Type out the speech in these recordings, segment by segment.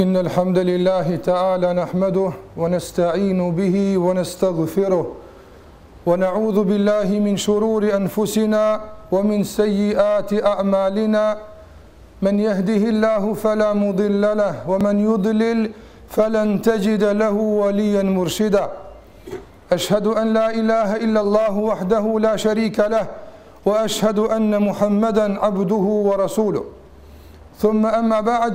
إن الحمد لله تعالى نحمده ونستعين به ونستغفره ونعوذ بالله من شرور أنفسنا ومن سيئات أعمالنا من يهده الله فلا مضل له ومن يضلل فلن تجد له وليا مرشدا أشهد أن لا إله إلا الله وحده لا شريك له وأشهد أن محمدا عبده ورسوله ثم أما بعد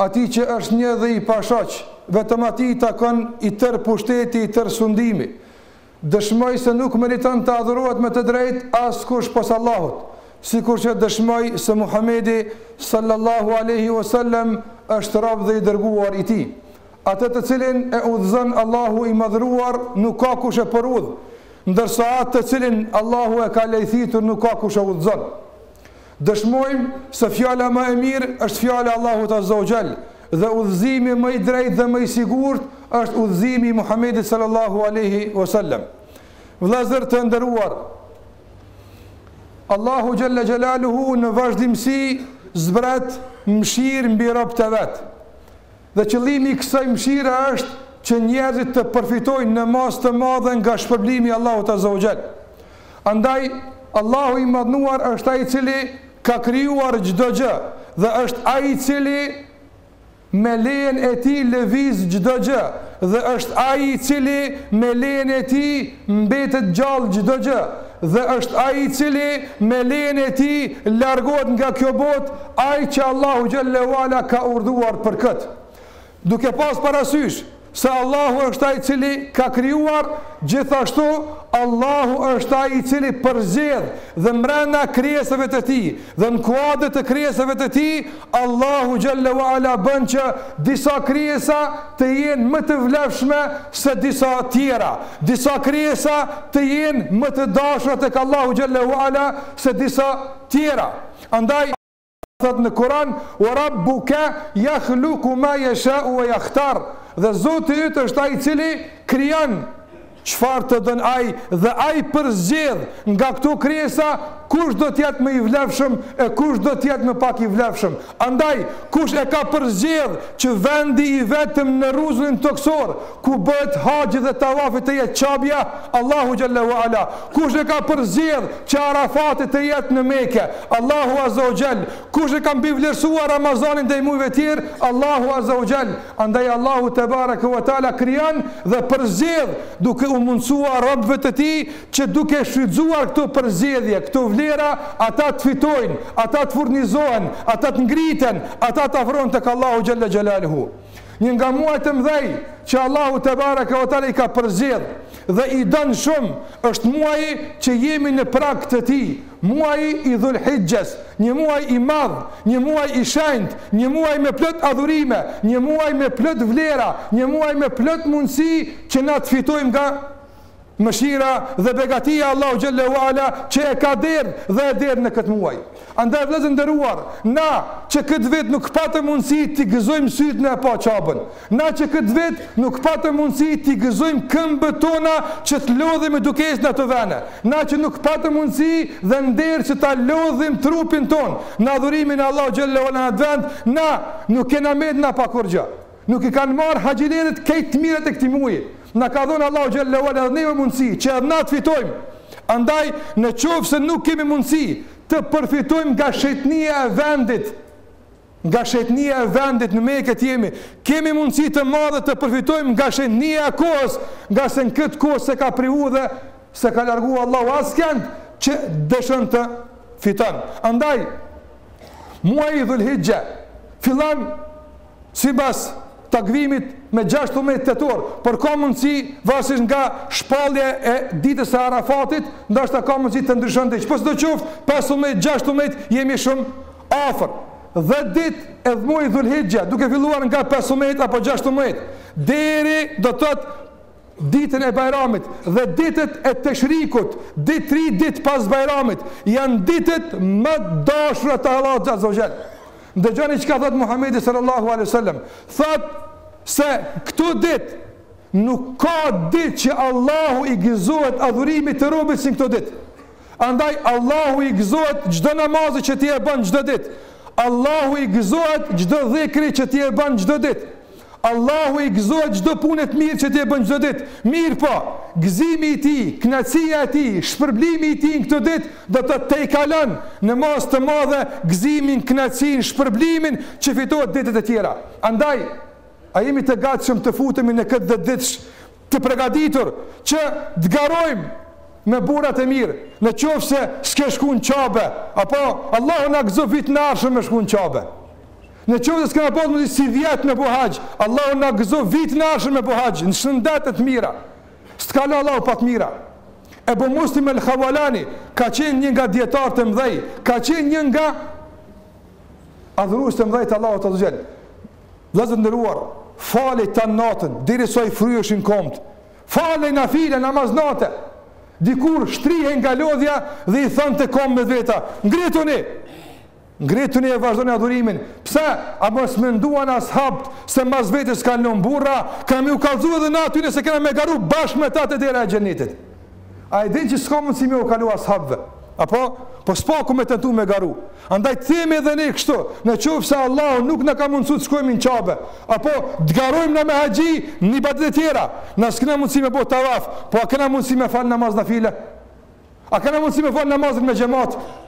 Atij që është një dhe i pashoq, vetëm atij i takon i tërë pushteti, i tërë sundimi. Dëshmoj se nuk meriton të adhurohet me të drejtë askush pos Allahut, sikur që dëshmoj se Muhamedi, sallallahu alejhi o sellem, është rob dhe i dërguar i Tij. Atë të cilin e udhëzon Allahu i Madhëruar nuk ka kush e çorudh, ndërsa atë të cilin Allahu e ka lejthitur nuk ka kush e udhëzon. Dëshmojmë se fjala më e mirë është fjala e Allahut Azza wa Jall dhe udhëzimi më i drejtë dhe më i sigurt është udhëzimi i Muhamedit sallallahu alaihi wasallam. Vëllezër të nderuar, Allahu Jalla Jalaluhu në vazhdimësi zbret mëshirë mbi robët e vet. Dhe qëllimi i kësaj mëshire është që njerëzit të përfitojnë në masë të madhe nga shpërblimi i Allahut azza wa jall. Andaj Allahu i madhëruar është ai i cili ka krijuar çdo gjë dhe është ai i cili me lejen e tij lëviz çdo gjë dhe është ai i cili me lejen e tij mbetet gjallë çdo gjë. dhe është ai i cili me lejen e tij largohet nga kjo botë ai që Allahu xhalla u ala ka urdhëruar për kët duke pas parasysh se Allahu është ai i cili ka krijuar gjithashtu Allahu është ai i cili përzgjedh dhe mbrenda krijesave të tij dhe në kuadër të krijesave të tij Allahu xhalla u ala bën që disa krijesa të jenë më të vlefshme se disa tjera, disa krijesa të jenë më të dashura tek Allahu xhalla u ala se disa tjera. Andaj thot në Kur'an, "Wa rabbuka yakhluqu ma yasha'u wa yakhtar." Dhe Zoti yt është ai i cili krijon çfarë të don ai dhe ai përzgjedh nga këto krijesa kush do të jetë më i vlefshëm e kush do të jetë më pak i vlefshëm. Andaj, kush e ka përzgjedh që vendi i vetëm në rruzullin tokësor ku bëhet haxhi dhe tavafi të jetë Qabja, Allahu xhalla ua ala, kush e ka përzgjedh që Arafati të jetë në Mekë, Allahu azza ua xhall, kush e ka mbivlerësuar Ramazanin ndaj mujve tjerë, Allahu azza ua xhall. Andaj Allahu te bareke ve teala krijon dhe përzgjedh duke u mundësuar robëve të Tij që duke shfrytëzuar këto përzgjedhje, këto vlera, ata të fitojnë, ata të furnizohen, ata të ngriten, ata të afrohen tek Allahu xhalla xhelaluhu. Një nga muajt e mëdhenj që Allahu te bareke ve teala i ka përzgjedh dhe i don shumë është muaji që jemi në prag të tij, Muaji i Dhul-Hixhes, një muaj i madh, një muaj i shenjtë, një muaj me plot adhurime, një muaj me plot vlera, një muaj me plot mundësi që na të fitojmë nga mëshira dhe begatia e Allahut xhelle ue ala që e ka derdh dhe e derdh në këtë muaj. Andaj vëllezër të nderuar, na që këtë vit nuk patëm mundësi t'i gëzojmë sytë me e pa Qabën, Na që këtë vit nuk patëm mundësi t'i gëzojmë këmbët tona që të lodhemi duke ecë në ato vene, na që nuk patëm mundësi dhe nder që ta lodhim trupin tonë në adhurimin e Allahut xhelle ue ala në atë vend, na nuk kena met na pa kurgja. Nuk i kanë marrë haxhilerët krejt të mirët e këtij muaji. Na ka dhon Allahu xhelle ue ala edhe neve mundësi që edhe na të fitojmë. Andaj, në qoftë se nuk kemi mundësi të përfitojmë nga shejtnia e vendit, Nga shenjtnia e vendit në Mekë të jemi, kemi mundësi të madhe të përfitojmë nga shenjtnia e kohës, ngase në këtë kohë s'e ka privu dhe s'e ka largu Allahu askënd që dëshiron të fiton. Andaj, muaji Dhul-Hixhe fillon sipas takvimit me 16 tetor, por ka mundësi varësisht nga shpallja e ditës së Arafatit, ndoshta ka mundësi të ndryshon edhe. Po sidoqoftë, 15-16 jemi shumë afër dhjetë ditët e muajit Dhul-Hixhe duke filluar nga pesëmbëdhjetë apo gjashtëmbëdhjetë deri do të thotë ditën e bajramit dhe ditët e teshrikut dy tri ditë pas bajramit janë ditët më të dashura te Allahu azze ue xhel dëgjoni çka thotë Muhammedi sallallahu alai sallam thotë se këto ditë nuk ka ditë që Allahu i gëzohet adhurimit të robit si në këto ditë Andaj Allahu i gëzohet çdo namazi që ti e ban çdo ditë. Allahu i gëzohet çdo dhikri që ti e ban çdo ditë. Allahu i gëzohet çdo pune të mirë që ti e bën çdo ditë. Mirëpo, gëzimi i tij, kënaqësia e tij, shpërblimi i tij në këto ditë do ta tejkalon në masë të madhe gëzimin, kënaqësinë, shpërblimin që fitohet ditët e tjera. Andaj, a jemi të gatshëm të futemi në këtë dhjetëditësh të pregaditur që t'garojmë me burrat e mirë, në qoftë se s'ke shku në Qabe, apo Allahu na gëzo vitin e ardhshëm me shku në Qabe. Në qoftë se s'ke pas mundësi sivjet me bo haxh, Allahu na gëzo vitin e ardhshëm me bo haxh, në shëndet e të mira, s't'ka la Allahu pa të mira. Ebu Muslim el-Haulani, ka qenë një nga dijetarët e mdhej, ka qenë një nga adhuruesit e mdhej të Allahut azze ue xhel. Vëllezër të nderuar, falej tan natën derisa i fryheshin komt. Falej nafile namaz nate. Dikur shtrihej nga lodhja dhe i thante komve të veta, ngrituni! Ngrituni e vazhdoni adhurimin. Pse? A mos menduan as'habët se mas vetes s'kan lon burra, kam me ju kallzu edhe na atyne se kena me garu bashkë me ta te dera e xhenetit. A e din që s'ka mundësi me u kalu ashabëve? Apo? Po së paku me tentu me garu. Andaj të themi edhe ne kështu, në qoftë se Allahu nuk na ka mundësu të shkojmë në Qabe. Apo, të garojmë na me haxhi në ibadete e tjera. Na s'kena mundësi me bo tavaf, po a kena mundësi me fal namaz nafile? A kena mundësi me fal namazin me xhemat?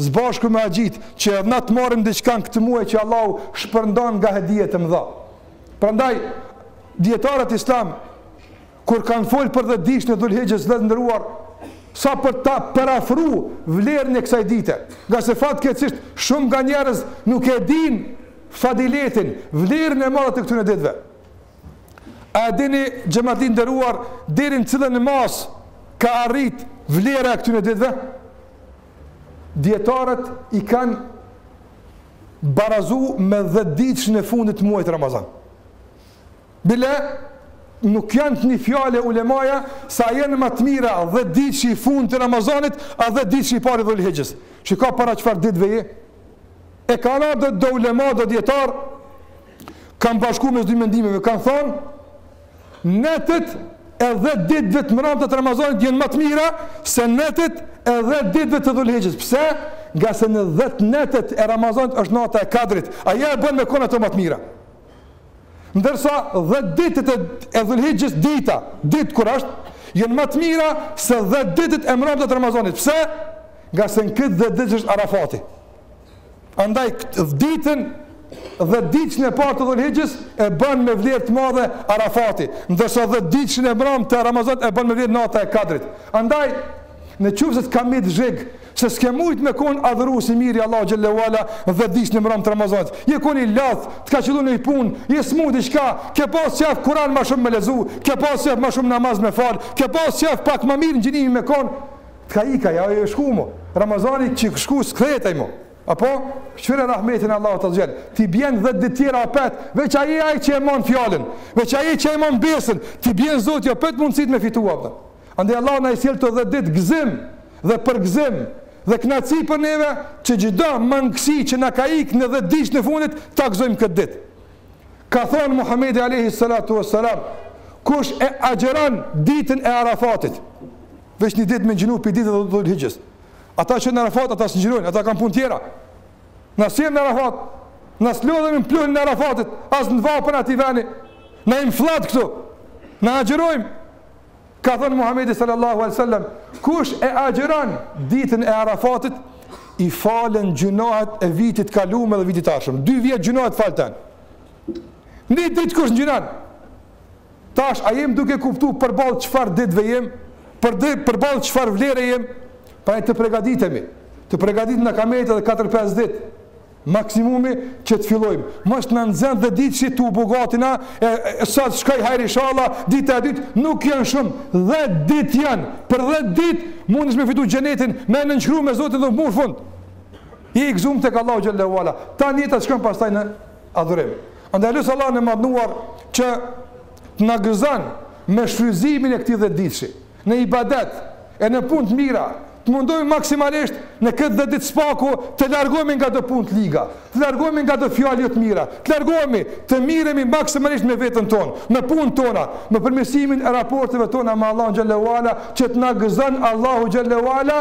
Së bashku me haxhitë, që edhe na të marrim diçka në këtë muaj që Allahu shpërndan nga hedije të mëdha. Prandaj, dijetarët islam, kur kanë fol për dhetëditëshin e Dhulhixhes të nderuar, sa për ta përafru vlerën e kësaj dite, ngase fatkeqësisht shumë nga njerëzit nuk e dinë fadiletin, vlerën e madhe të këtyne ditëve. A e dini xhemat i nderuar, deri në cilën masë ka arrit vlera e këtyne ditëve? Dijetarët i kanë barazu me dhetëditëshin e fundit të muajit Ramazan. Bile, nuk janë të një fjale ulemaja se a janë ma të mira dhetëditëshi i fundit të Ramazanit a dhetëditëshi i parë i Dhulhixhes. Shih ka para çfarë ditëve je? E ka nda do ulema, do dijetarë kanë bashku mes dy mendimeve, kanë thonë Netet e 10 ditëve të mramta të Ramazanit janë ma të mira se netet e 10 ditëve të Dhulhixhes. Pse? Ngase në 10 netet e Ramazanit është nata e Kadrit. Ajo e bën me kon ato ma të mira. Ndërsa 10 ditët e Dhulhixhes dita, ditë kur është, janë ma të mira se 10 ditët e mramta të Ramazanit. Pse? Ngase në këtë 10 ditë është Arafati. Andaj këtë ditën dhetëditëshin e parë të Dhulhixhes e bën me vlerë të madhe Arafati, ndërsa dhetëditëshin e mramë të Ramazanit e bën me vlerë nata e Kadrit. Andaj në qoftë se të ka mbet zhig se s'ke mujt me kon adhurus i mirë i Allahut xhel-le ue ala dhetëditëshin e mbramë të Ramazanit. Je kon i lodht, të ka qëllu ni punë, je smut diçka, ke pas qef Kur'an ma shumë me lezu, ke pas qef ma shumë namaz me fal, ke pas qef pak ma mirë ngjinimi me kon. Të ka ik, ja, shku mo. Ramazani që shku s'kthehet ai mo. Apo, shife rahmetin e Allahut xhel Ti bjen dhe dhet tjera apet Veq a je aj që e mon fjallin Veq a je që e man besën Ti bjen Zoti opet mundësitë me fitu apet Andaj Allahu na i sjell kto dhet ditë gzim Dhe përgzim Dhe knaqsi për neve Që çdo mangësi që na ka ik në dhetëditëshin e fundit Ta gzojmë këtë dit Ka thonë Muhammedi Alejhi Salatu Kush e agjëron ditën e Arafatit Veç një ditë me ngjinu pi ditëve të Dhulhixhes. Ata që jan n'Arafat, ata s'ngjinojnë, ata kanë punë tjera. Na s'jem në Arafat, na s'lodhem në pluhnin e Arafatit, as në vapën e atij veni, na jem n'flad këtu, na agjërojmë. Ka thënë Muhammedi sallallahu alejhi ve sel-lem, kush e agjëron ditën e Arafatit, i falen gjynahet e vitit t'kalum e dhe vitit t'ardhshëm. Dy vjet gjynahet falten. Një ditë kush ngjinon, Tash a jem duke kuptuar përballë çfarë ditëve jem, përballë çfarë vlere jem, pra të pregaditemi, të pregadit na ka met edhe 4-5 dit, maksimumi që të fillojmë, mos na zën dhetë ditëshi tu u bo gati na, e, e sa t'shkoj hajr inshallah, ditë e ditë, nuk janë shumë, 10 dit janë, për 10 dit, mundesh me fitu xhenetin, me nënshkru me zotin dhe më murë fund, je i gëzum tek Allahu xhelle ve ala, tanë jeta shkon pastaj në, Adhurim. Andaj e lus Allahun e madhnuar që të na gëzon me shfrytëzimin e këtij dhetëditëshi, në ibadet e në punë të mira, të mundohemi maksimalisht në këtë dhetë ditë së paku të largohemi nga do punë të liga, të largohemi nga do fjalë jo të mira, të largohemi të miremi maksimalisht me veten tonë, me punët tona, me përmirësimin e raporteve tona me Allahun xhelle ve ala, që të na gëzon Allahu xhelle ve ala,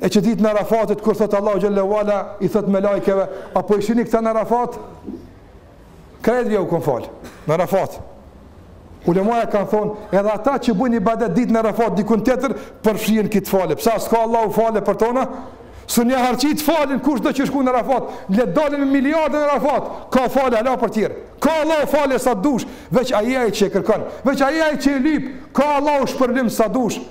E që ditën e Arafatit, kur thotë Allahu xhelle ve ala, i thotë melaikeve, a po i shihni këta në Arafat? Krejtve ju kom falë, në Arafat. Ulemaja kanë thonë, edhe ata që bujnë ibadet ditën e Arafatit, dikun tjetër, përfshihen n'këtë falje. Pse s'ka Allahu falje për tona? S'e ni harxhit faljen, kush do që shku në Arafat? Le dalin miliarda në Arafat, ka falje, hala për tjerë. Ka Allahu falje sa dush, veç ai që e kërkon, veç ai që e lyp, ka Allahu shpërblim sa dush,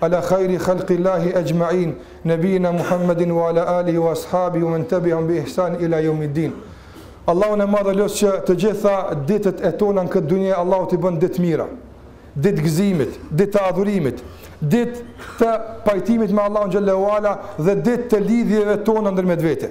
Ala khajri khalqillahi ejma'in Nebijina Muhammedin wa ala alihi wa ashabihi wa men tebi'ahum bi ihsan ila jomiddin Allahun e madh e lus që të gjitha ditët e tona në këtë dunja Allahu t'i bën ditë mira ditë gëzimit, ditë të adhurimit ditë të pajtimit me Allahun xhelle ve ala dhe ditë të lidhjeve tona ndërmjet vete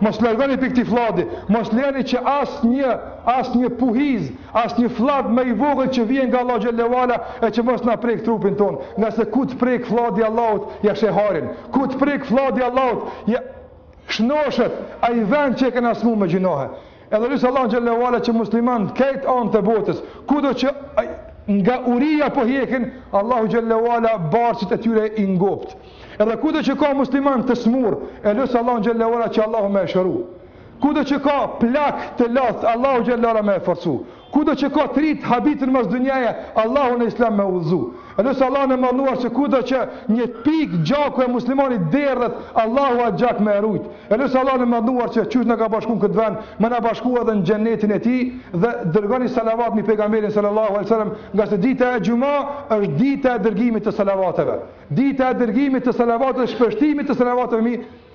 Mos largoni prej këtij flladi, mos lejoni që asnjë, asnjë puhiz, asnjë fllad më i vogël që vjen nga Allahu xhelle ve ala e që mos na prek trupin ton, ngase ku të prek flladi i Allahut, ja sheh hajrin. Ku të prek flladi i Allahut, ja shnoshet ai vend që e kena smu me gjynahe. Edhe lus Allahun xhelle ve ala që musliman n'krejt anët të botës. Kudo që nga uria po hjekin, Allahu xhelle ve ala barqet e tyre i ngopt. Edhe kudo që ka musliman të smur, e lus Allahun xhelle ve ala që Allahu me e shëru. Kudo që ka plak të lodht, Allahu xhelle ve ala me e forcu. Kudo që ka të ri t'habitun mas dunjaje Allahu në Islam me e udhëzu. E lus Allahun e Madhëruar që kudo që një pik gjaku e muslimanit derdhet Allahu atë gjak me e rujt. E lus Allahun e Madhëruar që qysh na ka bashku në këtë vend, me na bashku edhe në xhenetin e tij dhe dërgoni salavat mbi pejgamberin sallallahu alaihi wasallam, ngase dita e xhuma është dita e dërgimit të salavateve. Dita e dërgimit të salavateve, shpeshtimit të salavateve mi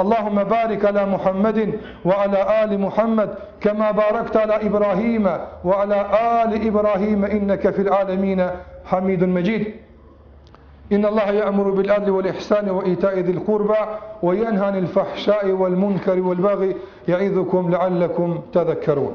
اللهم بارك على محمد وعلى آل محمد كما باركت على إبراهيم وعلى آل إبراهيم إنك في العالمين حميد مجيد إن الله يأمر بالعدل والإحسان وإيتاء ذي القربى وينهى عن الفحشاء والمنكر والبغي يعظكم لعلكم تذكرون